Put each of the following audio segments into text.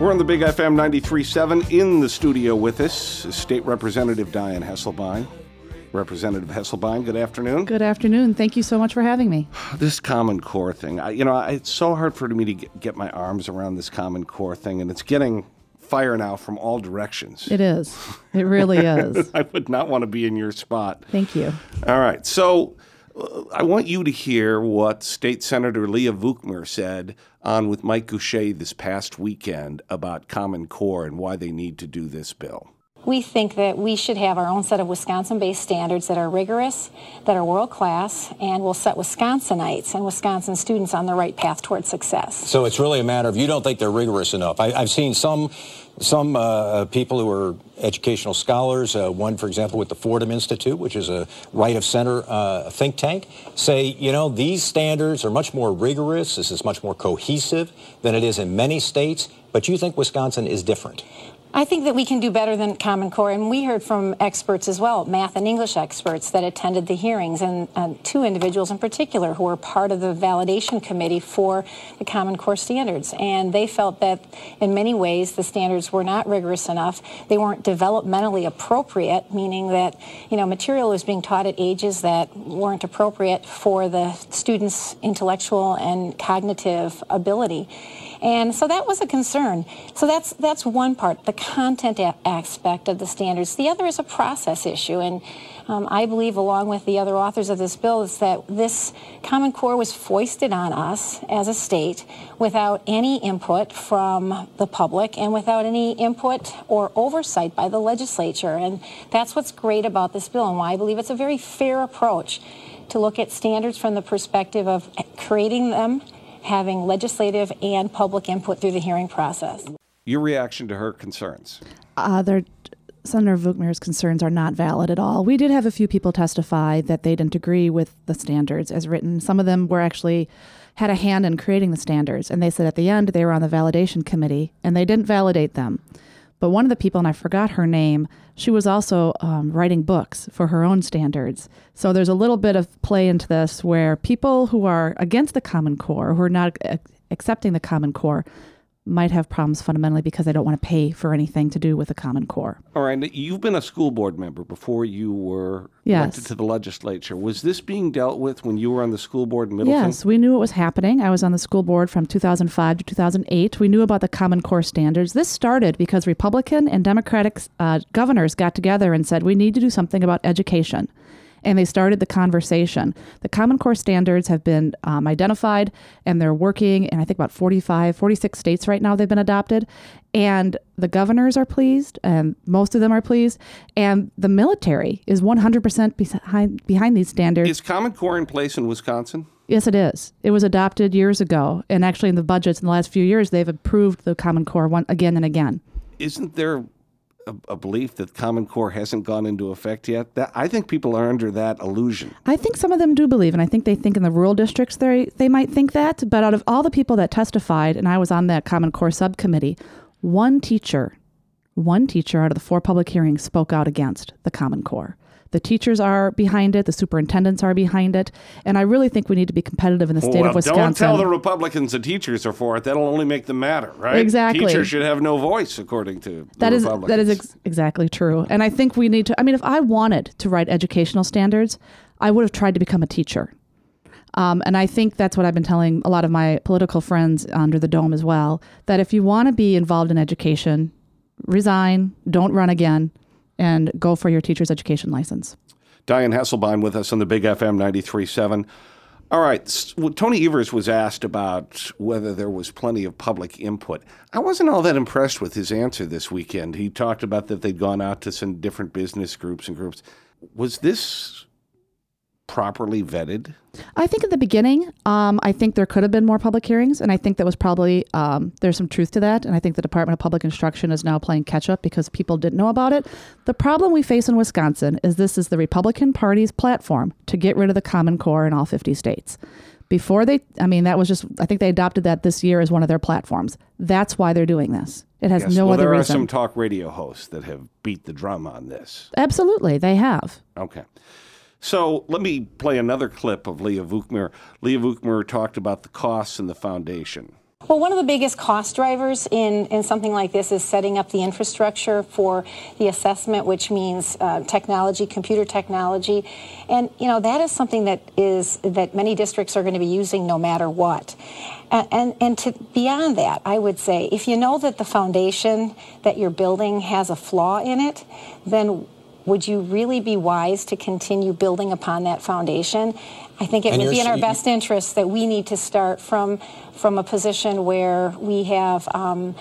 We're on the Big FM 93.7 in the studio with us, is State Representative Diane Hesselbein. Representative Hesselbein, good afternoon. Good afternoon. Thank you so much for having me. This Common Core thing, I, you know, I, it's so hard for me to get, get my arms around this Common Core thing, and it's getting fire now from all directions. It is. It really is. I would not want to be in your spot. Thank you. All right. So uh, I want you to hear what State Senator Leah Vukmir said on with Mike Gousha this past weekend about Common Core and why they need to do this bill. We think that we should have our own set of Wisconsin based standards that are rigorous, that are world class, and will set Wisconsinites and Wisconsin students on the right path towards success. So it's really a matter of you don't think they're rigorous enough. I, I've seen some some uh, people who are educational scholars, uh, one, for example, with the Fordham Institute, which is a right of center uh, think tank, say, you know, these standards are much more rigorous. This is much more cohesive than it is in many states. But you think Wisconsin is different. I think that we can do better than Common Core, and we heard from experts as well, math and English experts that attended the hearings, and uh, two individuals in particular who were part of the validation committee for the Common Core standards. And they felt that in many ways the standards were not rigorous enough. They weren't developmentally appropriate, meaning that, you know, material was being taught at ages that weren't appropriate for the students' intellectual and cognitive ability. And so that was a concern. So that's that's one part, the content aspect of the standards. The other is a process issue, and um, I believe, along with the other authors of this bill, is that this Common Core was foisted on us as a state without any input from the public and without any input or oversight by the legislature. And that's what's great about this bill, and why I believe it's a very fair approach to look at standards from the perspective of creating them having legislative and public input through the hearing process. Your reaction to her concerns? Uh, their, Senator Vukmir's concerns are not valid at all. We did have a few people testify that they didn't agree with the standards as written. Some of them were actually had a hand in creating the standards, and they said at the end they were on the validation committee and they didn't validate them. But one of the people, and I forgot her name, she was also um, writing books for her own standards. So there's a little bit of play into this where people who are against the Common Core, who are not accepting the Common Core, might have problems fundamentally because they don't want to pay for anything to do with the Common Core. All right, you've been a school board member before you were Yes. elected to the legislature. Was this being dealt with when you were on the school board in Middleton? Yes, we knew it was happening. I was on the school board from 2005 to 2008. We knew about the Common Core standards. This started because Republican and Democratic uh, governors got together and said, we need to do something about education. And they started the conversation. The Common Core standards have been um, identified and they're working in, I think, about 45, 46 states right now they've been adopted. And the governors are pleased, and most of them are pleased. And the military is 100% behind, behind these standards. Is Common Core in place in Wisconsin? Yes, it is. It was adopted years ago, and actually, in the budgets in the last few years, they've approved the Common Core one again and again. Isn't there a, a belief that Common Core hasn't gone into effect yet? That I think people are under that illusion. I think some of them do believe, and I think they think in the rural districts they they might think that. But out of all the people that testified, and I was on that Common Core subcommittee, one teacher, one teacher out of the four public hearings spoke out against the Common Core. The teachers are behind it. The superintendents are behind it, and I really think we need to be competitive in the state well, of Wisconsin. don't tell the Republicans the teachers are for it. That'll only make them matter, right? Exactly. Teachers should have no voice, according to the That is Republicans. that is ex- exactly true. And I think we need to. I mean, if I wanted to write educational standards, I would have tried to become a teacher. Um, and I think that's what I've been telling a lot of my political friends under the dome as well. That if you want to be involved in education, resign, don't run again, and go for your teacher's education license. Diane Hesselbein with us on the Big FM 93.7. All right. well, Tony Evers was asked about whether there was plenty of public input. I wasn't all that impressed with his answer this weekend. He talked about that they'd gone out to some different business groups and groups. Was this properly vetted? I think at the beginning, um, I think there could have been more public hearings, and I think that was probably um, there's some truth to that. And I think the Department of Public Instruction is now playing catch up because people didn't know about it. The problem we face in Wisconsin is this is the Republican Party's platform to get rid of the Common Core in all 50 states. Before they, I mean, that was just, I think they adopted that this year as one of their platforms. That's why they're doing this. It has Yes. no well, other there reason. are some talk radio hosts that have beat the drum on this. Absolutely, they have. Okay. So let me play another clip of Leah Vukmir. Leah Vukmir talked about the costs and the foundation. Well, one of the biggest cost drivers in, in something like this is setting up the infrastructure for the assessment, which means uh, technology, computer technology, and you know that is something that is that many districts are going to be using no matter what. And, and and to beyond that, I would say if you know that the foundation that you're building has a flaw in it, then would you really be wise to continue building upon that foundation? I think it And would be in our best interest that we need to start from from a position where we have um,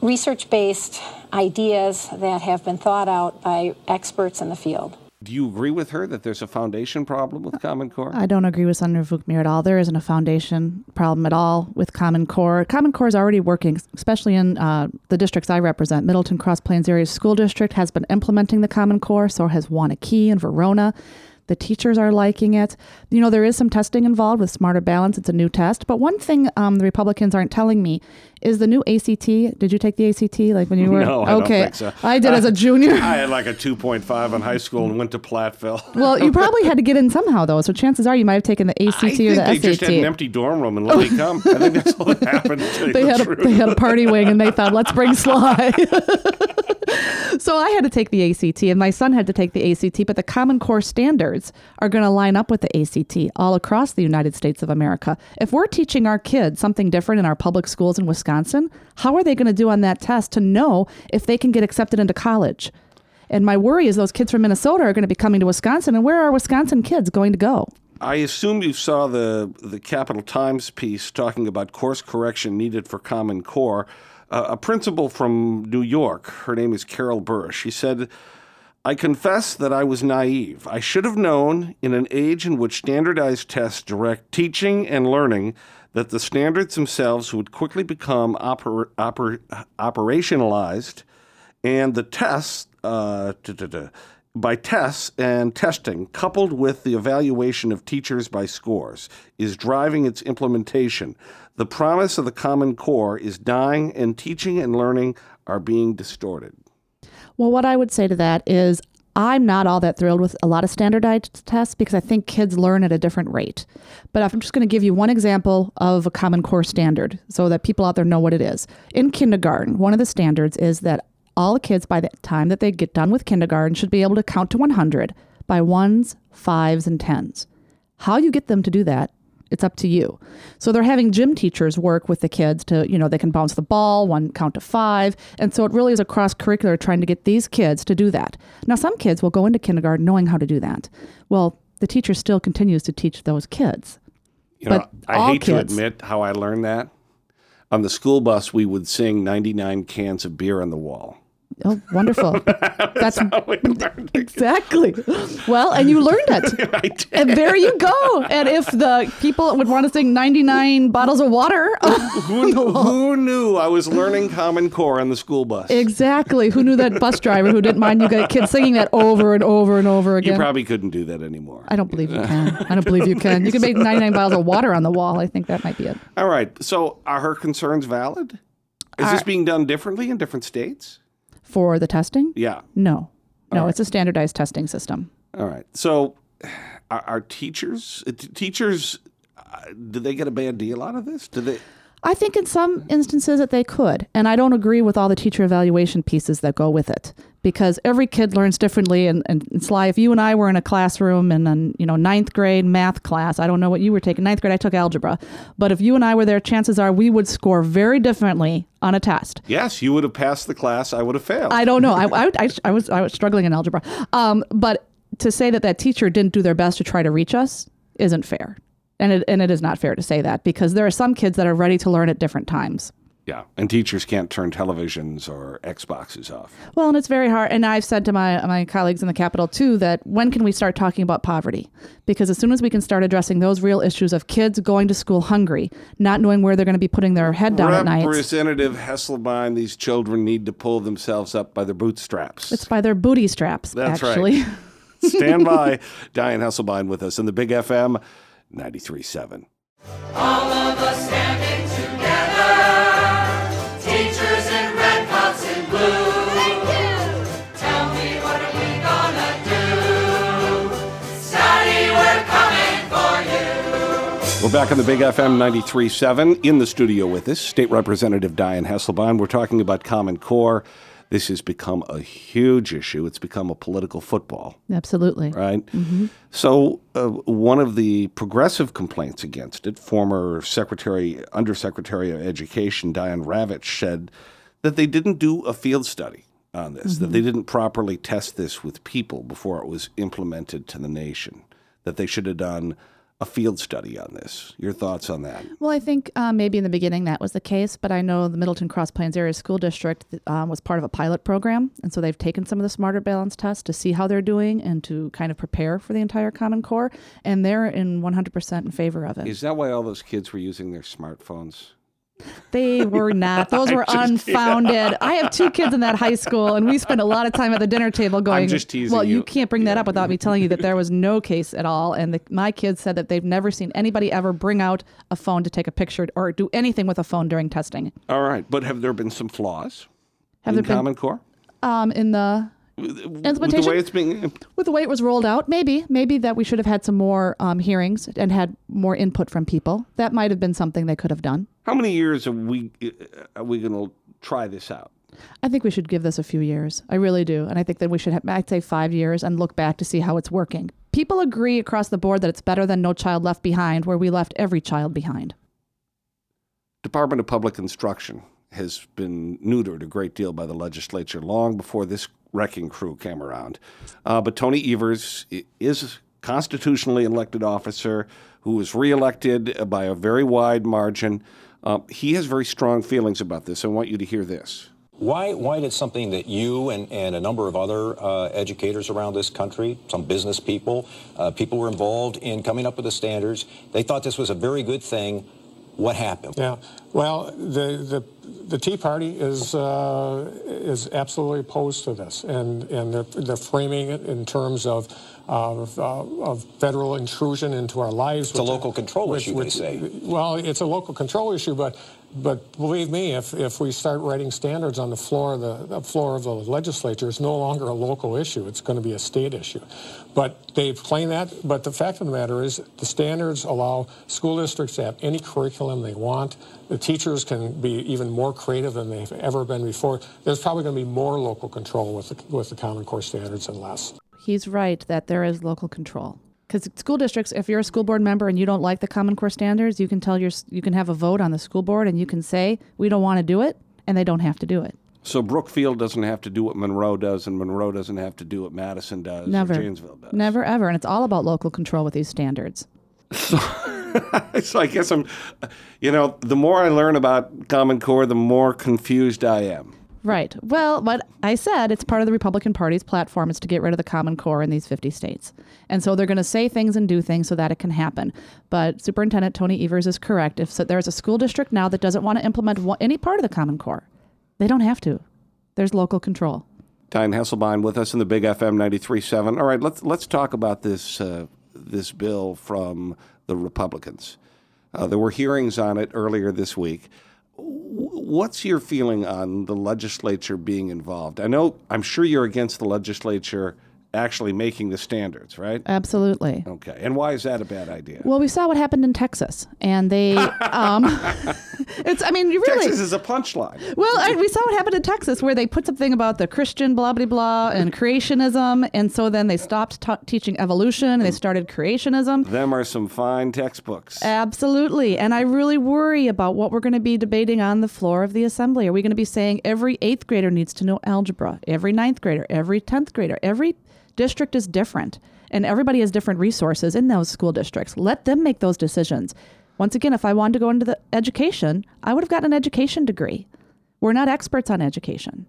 research-based ideas that have been thought out by experts in the field. Do you agree with her that there's a foundation problem with Common Core? I don't agree with Senator Vukmir at all. There isn't a foundation problem at all with Common Core. Common Core is already working, especially in uh, the districts I represent. Middleton Cross Plains Area School District has been implementing the Common Core, so has Waunakee and Verona. The teachers are liking it. You know, there is some testing involved with Smarter Balance. It's a new test. But one thing um, the Republicans aren't telling me is the new ACT. Did you take the ACT like when you were? No, I don't okay. think so. I did as a junior. I had like a 2.5 in high school and went to Platteville. well, you probably had to get in somehow, though. So chances are you might have taken the ACT I or the they SAT. just had an empty dorm room and let me come. I think that's what happened. To tell you they the had a, they had a party wing and they thought let's bring Sly. so I had to take the ACT and my son had to take the ACT, but the Common Core standards are going to line up with the ACT all across the United States of America. If we're teaching our kids something different in our public schools in Wisconsin, how are they going to do on that test to know if they can get accepted into college? And my worry is those kids from Minnesota are going to be coming to Wisconsin, and where are Wisconsin kids going to go? I assume you saw the the Capital Times piece talking about course correction needed for Common Core. Uh, a principal from New York, her name is Carol Burr. She said, "I confess that I was naive. I should have known, in an age in which standardized tests direct teaching and learning, that the standards themselves would quickly become oper- oper- operationalized." and the tests uh, by tests and testing coupled with the evaluation of teachers by scores is driving its implementation the promise of the common core is dying and teaching and learning are being distorted Well, what I would say to that is I'm not all that thrilled with a lot of standardized tests because I think kids learn at a different rate. But I'm just going to give you one example of a Common Core standard so that people out there know what it is. In kindergarten, one of the standards is that all the kids by the time that they get done with kindergarten should be able to count to 100 by ones, fives, and tens. How you get them to do that it's up to you. So they're having gym teachers work with the kids to, you know, they can bounce the ball, one count to five. And so it really is a cross curricular trying to get these kids to do that. Now, some kids will go into kindergarten knowing how to do that. Well, the teacher still continues to teach those kids. you know But i all hate to admit how i learned that on the school bus we would sing 99 cans of beer on the wall Oh, wonderful. That's we learned exactly. Well, and you learned it. I did. And there you go. And if the people would want to sing 99 bottles of water, who, knew, who knew i was learning common core on the school bus exactly. Who knew that bus driver who didn't mind you kids singing that over and over and over again? you probably couldn't do that anymore I don't believe you can. I don't believe you can. You can make 99 bottles of water on the wall. I think that might be it. All right. So are her concerns valid? Is this being done differently in different states? For the testing? Yeah. No. No, right. it's a standardized testing system. All right. So are, are teachers t- teachers uh, do they get a bad deal out of this? Do they I think in some instances that they could. And I don't agree with all the teacher evaluation pieces that go with it because every kid learns differently. And, and, and Sly, if you and I were in a classroom in a you know ninth grade math class, I don't know what you were taking. Ninth grade, I took algebra. But if you and I were there, chances are we would score very differently on a test. Yes, you would have passed the class, I would have failed. I don't know. I, I, I, I was I was struggling in algebra. Um, but to say that that teacher didn't do their best to try to reach us isn't fair. And it, and it is not fair to say that because there are some kids that are ready to learn at different times. yeah. And teachers can't turn televisions or Xboxes off. Well, and it's very hard. And I've said to my my colleagues in the Capitol too that when can we start talking about poverty? Because as soon as we can start addressing those real issues of kids going to school hungry, not knowing where they're going to be putting their head down at night, Representative Hesselbein, these children need to pull themselves up by their bootstraps. it's by their booty straps. That's right. Stand by. Diane Hesselbein with us in the Big FM 93.7. All of us standing together. Teachers in red, cops in blue. Tell me what are we gonna do? Study, we're coming for you. We're back on the Big FM 93.7 in the studio with us, State Representative Diane Hesselbein. We're talking about Common Core. This has become a huge issue. It's become a political football, Absolutely. right? So, uh, one of the progressive complaints against it, former Secretary, Undersecretary of Education Diane Ravitch said that they didn't do a field study on this, that they didn't properly test this with people before it was implemented to the nation, that they should have done a field study on this. Your thoughts on that? Well, I think uh, maybe in the beginning that was the case, but I know the Middleton Cross Plains Area School District um, was part of a pilot program, and so they've taken some of the Smarter Balance tests to see how they're doing and to kind of prepare for the entire Common Core, and they're in 100% in favor of it. Is that why all those kids were using their smartphones? They were not. Those were unfounded. I have two kids in that high school, and we spent a lot of time at the dinner table going. just teasing Well, you, you. can't bring that Yeah. up without me telling you that there was no case at all. And the, my kids said that they've never seen anybody ever bring out a phone to take a picture or do anything with a phone during testing. All right, but have there been some flaws Have in there been Common Core? um, in the With the way it's being with the way it was rolled out? Maybe, maybe that we should have had some more um, hearings and had more input from people. That might have been something they could have done. How many years are we uh, are we going to try this out? I think we should give this a few years. I really do. And I think that we should have, I'd say five years and look back to see how it's working. People agree across the board that it's better than No Child Left Behind, where we left every child behind. Department of Public Instruction has been neutered a great deal by the legislature long before this wrecking crew came around. Uh, but Tony Evers is a constitutionally elected officer who was reelected by a very wide margin. Uh, he has very strong feelings about this. I want you to hear this. Why, why did something that you and, and a number of other uh, educators around this country, some business people, uh, people were involved in coming up with the standards, they thought this was a very good thing. What happened? Yeah, well, the the, the Tea Party is uh, is absolutely opposed to this, and and they're, they're framing it in terms of of, uh, of federal intrusion into our lives. It's a local control issue, they say. Well, it's a local control issue, but but believe me, if if we start writing standards on the floor of the, the floor of the legislature, it's no longer a local issue. It's going to be a state issue. But they claim that. But the fact of the matter is, the standards allow school districts to have any curriculum they want. The teachers can be even more creative than they've ever been before. There's probably going to be more local control with the, with the Common Core standards and less. He's right that there is local control. Because school districts, if you're a school board member and you don't like the Common Core standards, you can tell your you can have a vote on the school board and you can say we don't want to do it, and they don't have to do it. So Brookfield doesn't have to do what Monroe does, and Monroe doesn't have to do what Madison does Never, or Janesville does. never ever, and it's all about local control with these standards. so I guess I'm, you know, the more I learn about Common Core, the more confused I am. Right. Well, what I said, it's part of the Republican Party's platform is to get rid of the Common Core in these 50 states. And so they're going to say things and do things so that it can happen. But Superintendent Tony Evers is correct. If so, there's a school district now that doesn't want to implement one, any part of the Common Core, they don't have to. There's local control. Diane Hesselbein with us in the Big FM 93.7. All right, let's let's talk about this uh, this bill from the Republicans. Uh, there were hearings on it earlier this week. What's your feeling on the legislature being involved? I know I'm sure you're against the legislature actually making the standards, right? Absolutely. Okay, and why is that a bad idea? Well, we saw what happened in Texas, and they, um, it's, I mean, you really. Texas is a punchline. Well, I, we saw what happened in Texas, where they put something about the Christian blah blah blah and creationism, and so then they stopped ta teaching evolution and they started creationism. Them are some fine textbooks. Absolutely, and I really worry about what we're going to be debating on the floor of the assembly. Are we going to be saying every eighth grader needs to know algebra, every ninth grader, every tenth grader, every district is different, and everybody has different resources in those school districts. Let them make those decisions. Once again, if I wanted to go into the education, I would have gotten an education degree. We're not experts on education.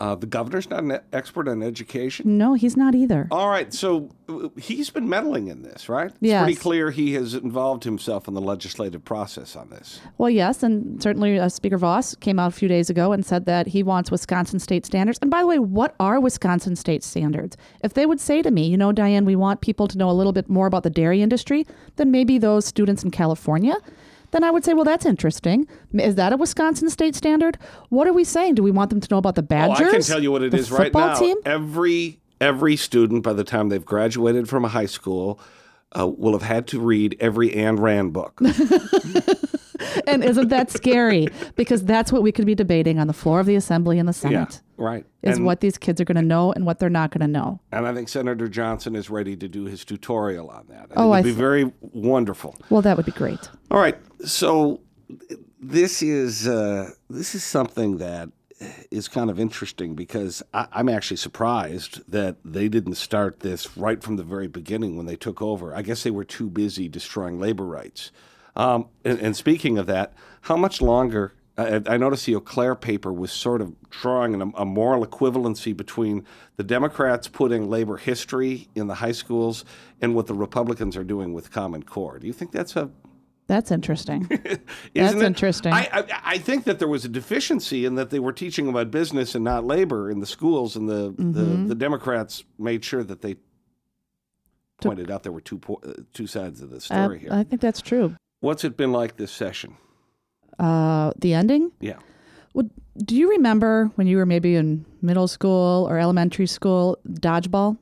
Uh, the governor's not an expert on education. No, he's not either. All right, so uh, he's been meddling in this, right? It's Yes. pretty clear he has involved himself in the legislative process on this. Well, yes, and certainly uh, Speaker Vos came out a few days ago and said that he wants Wisconsin state standards. And by the way, what are Wisconsin state standards? If they would say to me, you know, Diane, we want people to know a little bit more about the dairy industry then maybe those students in California, then I would say, well, that's interesting. Is that a Wisconsin state standard? What are we saying? Do we want them to know about the Badgers? Oh, I can tell you what it is right now. Team? Every every student by the time they've graduated from a high school uh, will have had to read every Ayn Rand book. and isn't that scary? Because that's what we could be debating on the floor of the Assembly and the Senate. yeah, right. Is and, what these kids are going to know and what they're not going to know. and I think Senator Johnson is ready to do his tutorial on that. I Oh, it'd be very wonderful. Well, that would be great. All right, so this is uh, this is something that is kind of interesting because I, I'm actually surprised that they didn't start this right from the very beginning when they took over. I guess they were too busy destroying labor rights. Um, and, and speaking of that, how much longer? I, I noticed the Eau Claire paper was sort of drawing an, a moral equivalency between the Democrats putting labor history in the high schools and what the Republicans are doing with Common Core. Do you think that's a That's interesting. isn't That's it? interesting. I, I, I think that there was a deficiency in that they were teaching about business and not labor in the schools, and the, Mm-hmm. the, the Democrats made sure that they pointed out there were two po- uh, two sides of the Uh, story here. I think that's true. What's it been like this session? Uh, the ending? Yeah. Well, do you remember when you were maybe in middle school or elementary school, dodgeball?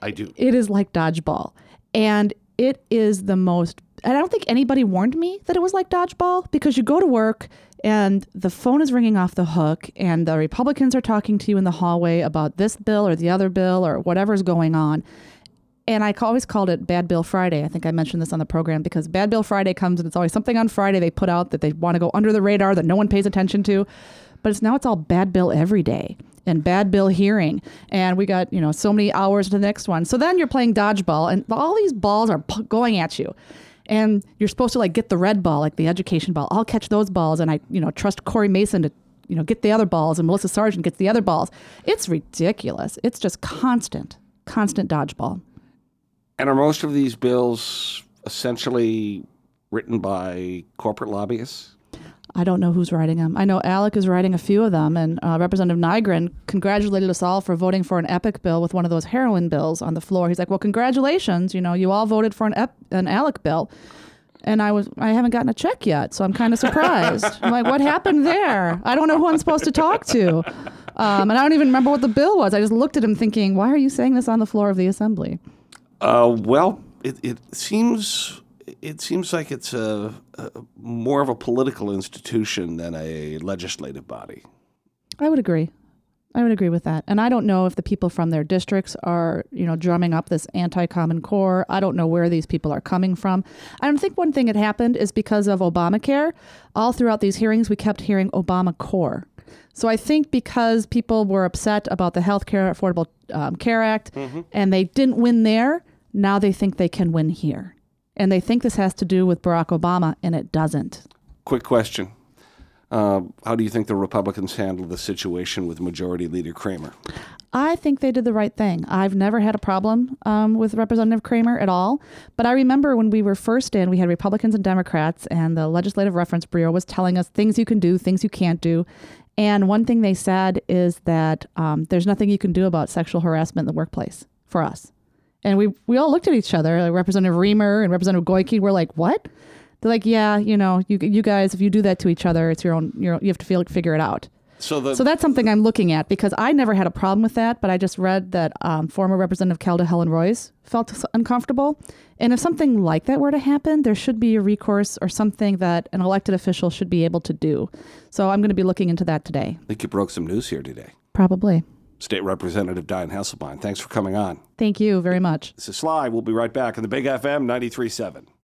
I do. It is like dodgeball. And it is the most, and I don't think anybody warned me that it was like dodgeball because you go to work and the phone is ringing off the hook and the Republicans are talking to you in the hallway about this bill or the other bill or whatever's going on. And I always called it Bad Bill Friday. I think I mentioned this on the program because Bad Bill Friday comes and it's always something on Friday they put out that they want to go under the radar that no one pays attention to. But it's now it's all Bad Bill every day and Bad Bill hearing. And we got, you know, so many hours to the next one. So then you're playing dodgeball and all these balls are p- going at you. And you're supposed to like get the red ball, like the education ball. I'll catch those balls and I, you know, trust Cory Mason to you know, get the other balls and Melissa Sargent gets the other balls. It's ridiculous. It's just constant, constant dodgeball. And are most of these bills essentially written by corporate lobbyists? I don't know who's writing them. I know ALEC is writing a few of them, and uh, Representative Nygren congratulated us all for voting for an epic bill with one of those heroin bills on the floor. He's like, "Well, congratulations! You know, you all voted for an ep- an ALEC bill." And I was I haven't gotten a check yet, so I'm kind of surprised. I'm like, what happened there? I don't know who I'm supposed to talk to, um, and I don't even remember what the bill was. I just looked at him thinking, why are you saying this on the floor of the assembly? Uh, well, it, it seems it seems like it's a, a more of a political institution than a legislative body. I would agree. I would agree with that. And I don't know if the people from their districts are, you know, drumming up this anti-common core. I don't know where these people are coming from. I don't think one thing that happened is because of Obamacare. All throughout these hearings, we kept hearing Obama core. So I think because people were upset about the Health Care Affordable um, Care Act and they didn't win there, now they think they can win here. And they think this has to do with Barack Obama, and it doesn't. Quick question. Uh, how do you think the Republicans handled the situation with Majority Leader Kramer? I think they did the right thing. I've never had a problem um, with Representative Kramer at all. But I remember when we were first in, we had Republicans and Democrats, and the Legislative Reference Bureau was telling us things you can do, things you can't do. And one thing they said is that um, there's nothing you can do about sexual harassment in the workplace for us. And we, we all looked at each other, like Representative Riemer and Representative Goyke. We're like, what? They're like, yeah, you know, you, you guys, if you do that to each other, it's your own, you have to feel, figure it out. So the So that's something I'm looking at because I never had a problem with that, but I just read that um, former Representative Kelda Helen Roys felt uncomfortable. And if something like that were to happen, there should be a recourse or something that an elected official should be able to do. So I'm going to be looking into that today. I think you broke some news here today. Probably. State Representative Diane Hesselbein, thanks for coming on. Thank you very much. This is Sly. We'll be right back on the Big FM 93.7.